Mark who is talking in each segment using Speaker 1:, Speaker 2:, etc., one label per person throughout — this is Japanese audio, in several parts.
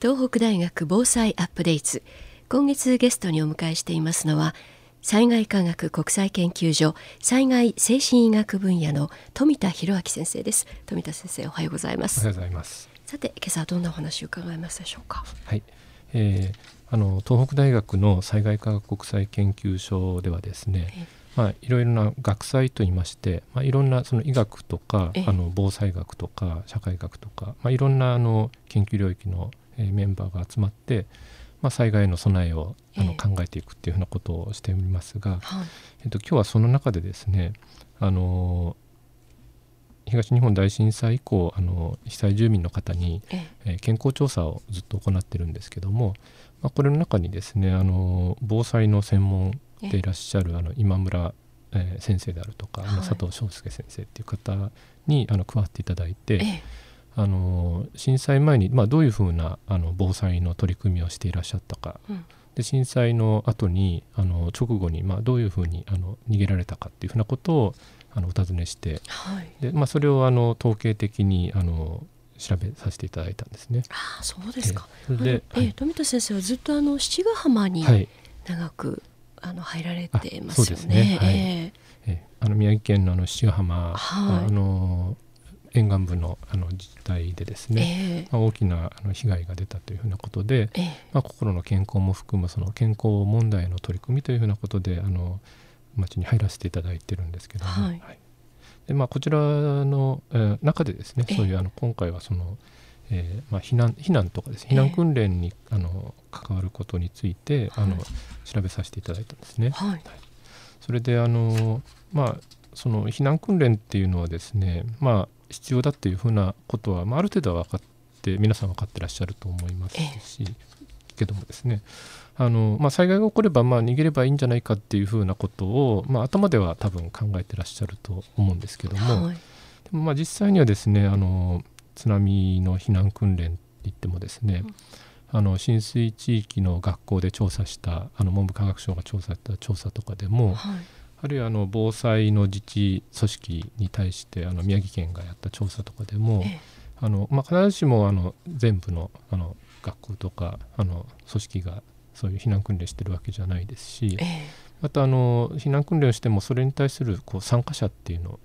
Speaker 1: 東北大学防災アップデート今月ゲストにお迎えしていますのは災害科学国際研究所災害精神医学分野の富田博明先生です。富田先生おはようございます。
Speaker 2: おはようございます。
Speaker 1: さて今朝はどんなお話を伺いますでしょうか？
Speaker 2: はい、えー、あの東北大学の災害科学国際研究所ではですね、まあ、いろいろな学祭といいまして、まあ、いろんなその医学とかあの防災学とか社会学とか、まあ、いろんなあの研究領域のメンバーが集まって、まあ、災害の備えをあの考えていくっていうふうなことをしておりますが、えっと、今日はその中でですねあの東日本大震災以降あの被災住民の方に、えー、健康調査をずっと行ってるんですけども、まあ、これの中にですねあの防災の専門でいらっしゃるあの今村、えー、先生であるとか、はい、佐藤翔介先生っていう方にあの加わっていただいて、あの震災前に、まあ、どういうふうなあの防災の取り組みをしていらっしゃったか、うん、で震災の後にあの直後に、まあ、どういうふうにあの逃げられたかっていうふうなことをあのお尋ねして、はい、でまあ、それをあの統計的にあの調べさせていただいたんですね。
Speaker 1: あそうですか。えー、で、はい、富田先生はずっとあの七ヶ浜に長く、はい、あの入られてますよね。そうですね。はい、え
Speaker 2: ー、えー、あの宮城県のあの七ヶ浜、はい、あの沿岸部のあの自治体でですね、えー、まあ、大きなあの被害が出たというふうなことで、えー、まあ、心の健康も含むその健康問題の取り組みというふうなことであの町に入らせていただいてるんですけども、はい、はい、でまあ、こちらの、えー、中でですね、そういうあの今回はその、えーまあ、避難避難とかですね避難訓練に、あの関わることについて、あの調べさせていただいたんですね。はい、はい、それであの、まあ、その避難訓練っていうのはですね、まあ、必要だっていうふうなことは、まあ、ある程度は分かって皆さん分かってらっしゃると思いますし、けどもですね。あの、まあ、災害が起こればまあ逃げればいいんじゃないかっていうふうなことを、まあ、頭では多分考えてらっしゃると思うんですけども、はい、でもまあ実際にはですねあの津波の避難訓練って言ってもですね、うん。あの浸水地域の学校で調査したあの文部科学省が調査した調査とかでも、はい、あるいはあの防災の自治組織に対してあの宮城県がやった調査とかでも、ええ、あのまあ、必ずしもあの全部のあの学校とかあの組織がそういう避難訓練してるわけじゃないですし、え、またあの避難訓練をしてもそれに対するこう参加者っていうの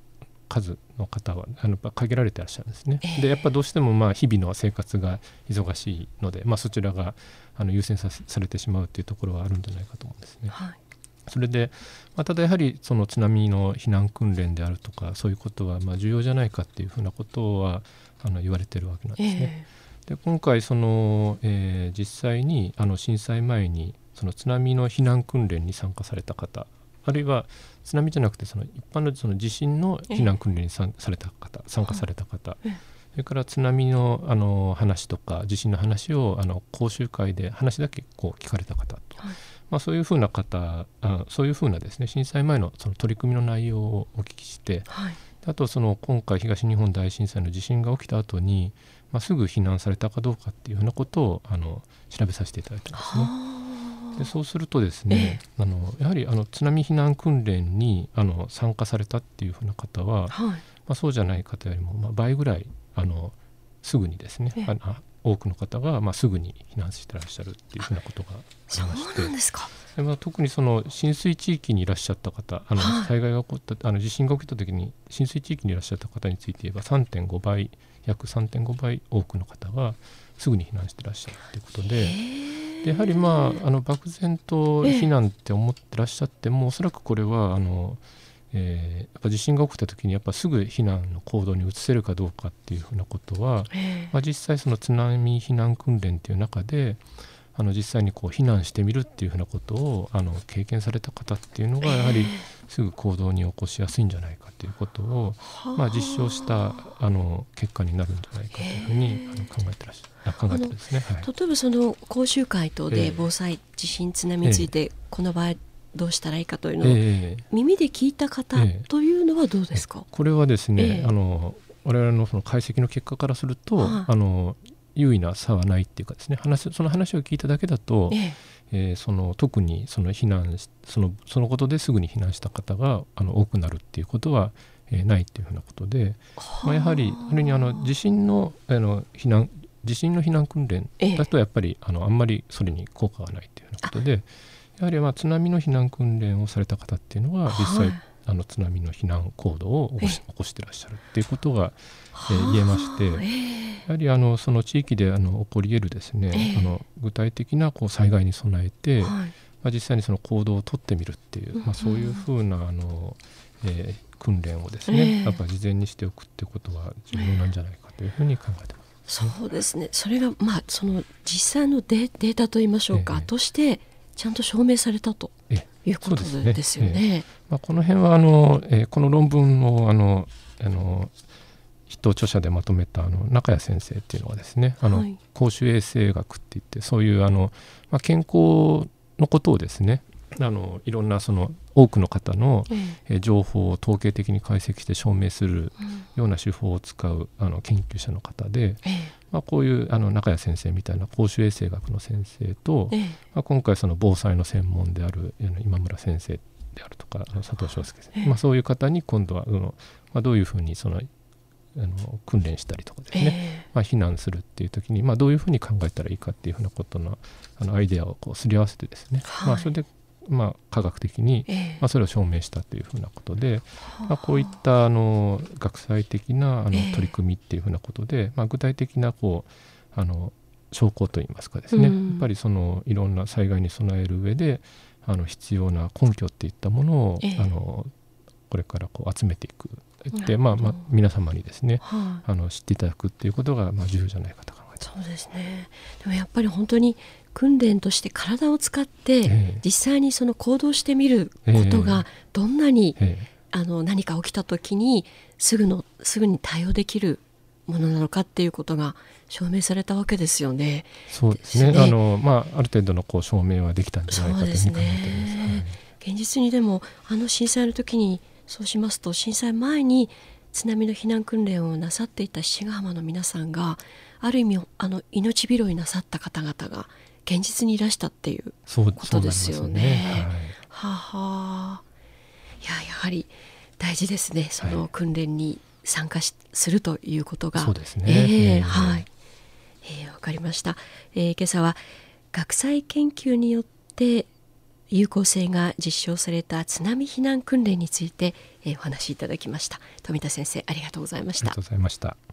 Speaker 2: 数の方はあの限られてらっしゃるんですね。でやっぱどうしてもまあ日々の生活が忙しいので、まあ、そちらがあの優先さされてしまうというところはあるんじゃないかと思うんですね。はいそれで、まあ、ただやはりその津波の避難訓練であるとかそういうことはまあ重要じゃないかっていうふうなことはあの言われてるわけなんですね。えー、で今回その、えー、実際にあの震災前にその津波の避難訓練に参加された方あるいは津波じゃなくてその一般のその地震の避難訓練にされた方参加された方、それから津波のあの話とか地震の話をあの講習会で話だけこう聞かれた方と。はいまあ、そういうふうな方あそういうふうなですね震災前のその取り組みの内容をお聞きして、はい、あとその今回東日本大震災の地震が起きた後に、まあ、すぐ避難されたかどうかっていうふうなことをあの調べさせていただいたんですね。でそうするとですね、あのやはりあの津波避難訓練にあの参加されたっていうふうな方は、はい、まあ、そうじゃない方よりも、まあ、倍ぐらいあのすぐにですね、あの多くの方が、まあ、すぐに避難してらっしゃるっていうふうなことがありましてで、まあ、特にその浸水地域にいらっしゃった方あの災害が起こったあの地震が起きた時に浸水地域にいらっしゃった方について言えば3.5倍約3.5倍多くの方がすぐに避難してらっしゃるということで。でやはりまああの漠然と避難って思ってらっしゃってもおそらくこれはあのえー、やっぱ地震が起きた時にやっぱすぐ避難の行動に移せるかどうかっていうふうなことは、まあ、実際その津波避難訓練っていう中であの実際にこう避難してみるっていうふうなことをあの経験された方っていうのがやはりすぐ行動に起こしやすいんじゃないかということを、まあ、実証したあの結果になるんじゃないかというふうにあの考えてらっしゃる。考えてですね、
Speaker 1: はい、例えばその講習会等で防災、地震津波について、この場合どうしたらいいかというのを、えー、耳で聞いた方というのはどうですか、
Speaker 2: これはですね、えー、あの我々のその解析の結果からすると、あの優位な差はないっていうかですね話その話を聞いただけだと、えー、えー、その特にその避難そのそのことですぐに避難した方があの多くなるっていうことは、えー、ないっていうふうなことで、まあ、やはりそれにあの地震のあの避難地震の避難訓練だとやっぱりあのあんまりそれに効果がないというようなことでやはりまあ津波の避難訓練をされた方っていうのは実際、はい、あの津波の避難行動を起こしてらっしゃるっていうことが、えー、言えまして、やはりあのその地域であの起こり得るですね、あの具体的なこう災害に備えて、はい、まあ、実際にその行動をとってみるっていう、まあ、そういうふうなあの、えー、訓練をですね、やっぱ事前にしておくってことは重要なんじゃないかというふうに考えてます。
Speaker 1: そうですね。それがまあその実際のデデータといいましょうか、としてちゃんと証明されたということですよね。ね
Speaker 2: まあ、この辺はあの、えー、この論文をあのあの筆頭著者でまとめたあの中谷先生っていうのはですねあの、はい、公衆衛生学っていってそういうあの、まあ、健康のことをですねあのいろんなその多くの方の、え情報を統計的に解析して証明するような手法を使うあの研究者の方で、まあ、こういうあの中谷先生みたいな公衆衛生学の先生と、まあ、今回その防災の専門である今村先生であるとか佐藤翔介先生、まあ、そういう方に今度はその、まあ、どういうふうにそのあの訓練したりとかですね、まあ、避難するっていう時に、まあ、どういうふうに考えたらいいかっていうふうなことのあのアイデアをこうすり合わせてですね、はい、まあ、それでまあ、科学的に、まあ、それを証明したというふうなことで、まあ、こういったあの学際的なあの取り組みっていうふうなことで、まあ、具体的なこうあの証拠といいますかですね、やっぱりそのいろんな災害に備える上であの必要な根拠っていったものを、あのこれからこう集めていく。で、まあまあ、皆様にですね、あ。の知っていただくっていうことがまあ重要じゃないかと
Speaker 1: そうですね。でもやっぱり本当に訓練として体を使って実際にその行動してみることがどんなにあの何か起きた時にすぐのすぐに対応できるものなのかっていうことが証明されたわけですよね。
Speaker 2: そうですね。ね。あのまあある程度のこう証明はできたんじゃないかというふうに考えています。ね。
Speaker 1: はい、現実にでもあの震災の時にそうしますと震災前に津波の避難訓練をなさっていた志賀浜の皆さんがある意味あの命拾いなさった方々が現実にいらしたっていうことですよね。ね。はい、はあいややはり大事ですねその訓練に参加し、するということが。
Speaker 2: そうですね、
Speaker 1: えー、はい、えー、わかりました、えー、今朝は学際研究によって有効性が実証された津波避難訓練について、えー、お話しいただきました。富田先生ありがとうございました。あ
Speaker 2: りがとうございました。